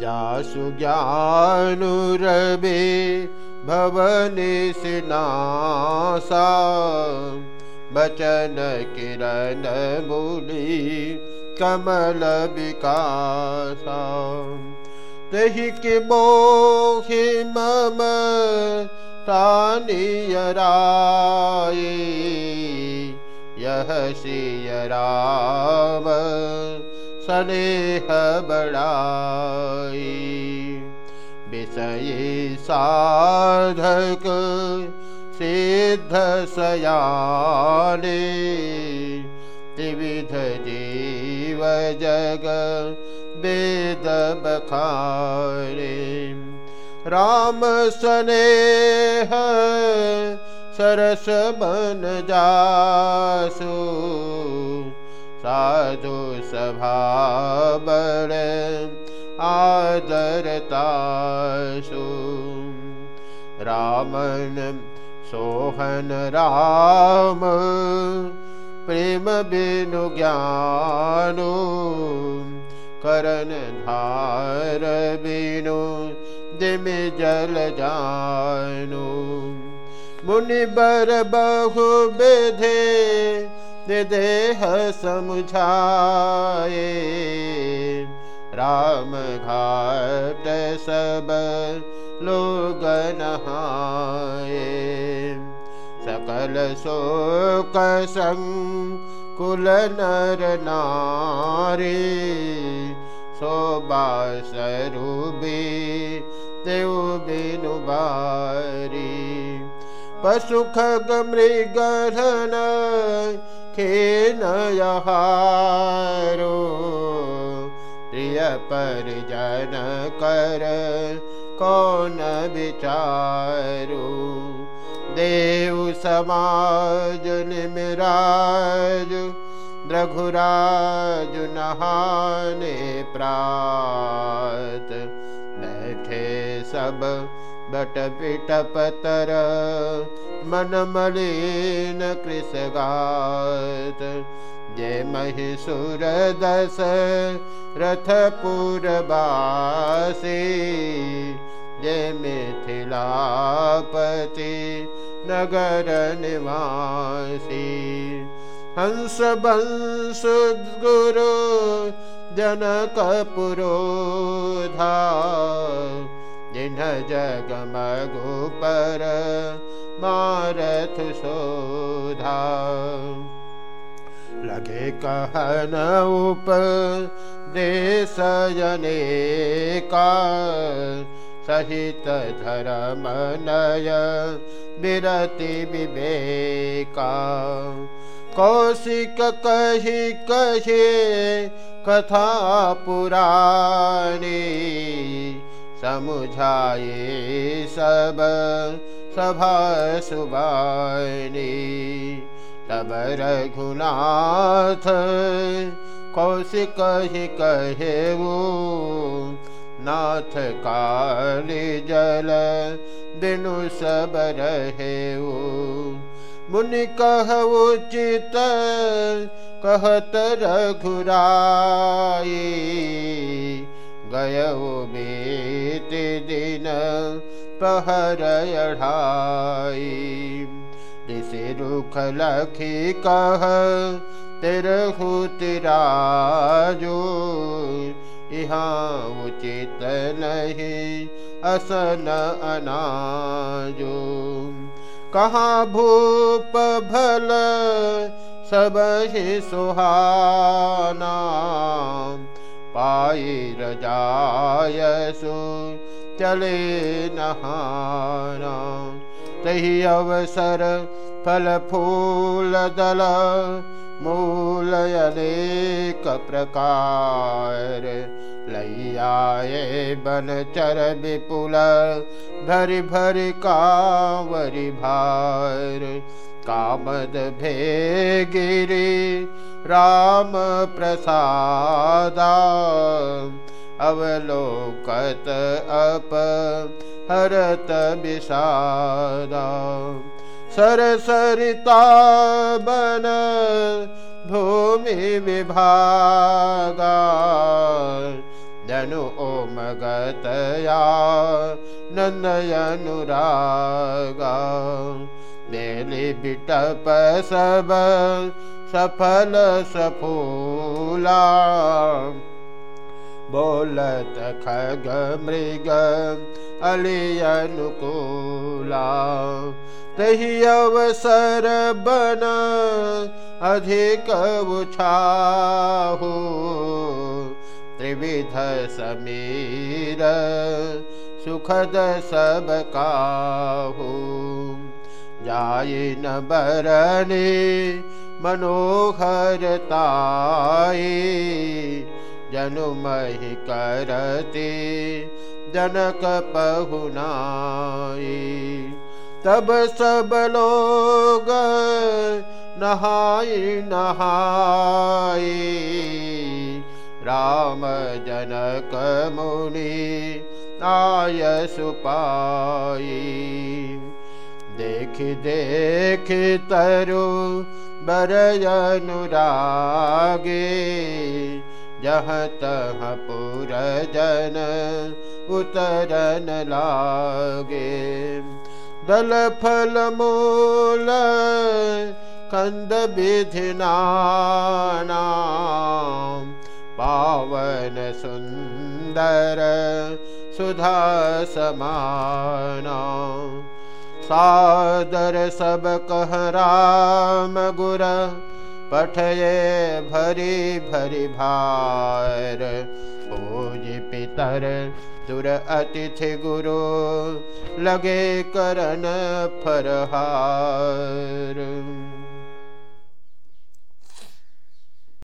जासु ज्ञानुरवे भवने सिनासा। विकासा। तहि कि मोहि मम तानियराये यह सिय राम स्नेह बड़ाई विषये साधक सिद्ध सयाने त्रिविध जीव जग वेद बखारे। राम स्नेह सरस बन जासु साधु सभा आदरतासु। रामन सोहन राम प्रेम बिनु ज्ञानो करण धार बिनु दिमि जल जानो। मुनि बर बहु बेधे देह राम घाट सब लोग नहाए। सकल शोक कुल नर नारी। शोभा स्वरूबी देव बिनु बारी। पशु खग मृगधन यहारो प्रिय परिजन कर कौन विचारू? देव समाज निमराज रघुराज नहाने प्रात। बैठे सब बट पिट पतर मन मलिन कृषगात। जय महिषुर दस रथपुर बासी जय मिथिलापति नगर निवासी। हंस बंश गुरु जनक पुरोधा जिन जग मगु पर मारथ शोधा। लगे कहन उप देशयने का सहित धर्म नय विरति विवेका। कौशिक कहि कहे कथा पुराणी सब सभा कौशिक ही कहे वो नाथ काली जल बिनु सब रहे मुनि कह उचित कहत रघुराई गय बीत दिन पहर अढ़ाई। ऋषि रुख लखी कह, तिरहु तिराजो यहाँ उचित नहीं असन अनाजो। कहाँ भूप भल, सब ही सुहाना। पाई रजायसु चले नहाना। तही अवसर फल फूल दल मूल अनेक प्रकार लैयाए बन चर विपुल भरि भरि कावरि भार। कामद भेगिरी राम प्रसादा अवलोकत अप हरत विषादा। सरसरिता बन भूमि विभागा। जनु ओम गतया नन्दयनुरागा। बेली बिटप सब सफल सफूला बोलत खग मृग अलियनुकूला तही अवसर बन अधिक उछाहु। त्रिविध समीर सुखद सब काहू। जाय न बरने मनोहरताई जनुमहि करते जनक पहुनाई तब सब लोग नहाई नहाई राम जनक मुनि आय सुपाई देख देख तरु बरयनुरागे जह तह पुर जन उतरन लागे। दल फल मूल कंद विधिना पावन सुंदर सुधा समाना सादर सब कह राम गुर पठये भरी भरी भार। ओज पितर दुर अतिथि गुरु लगे करन फरहार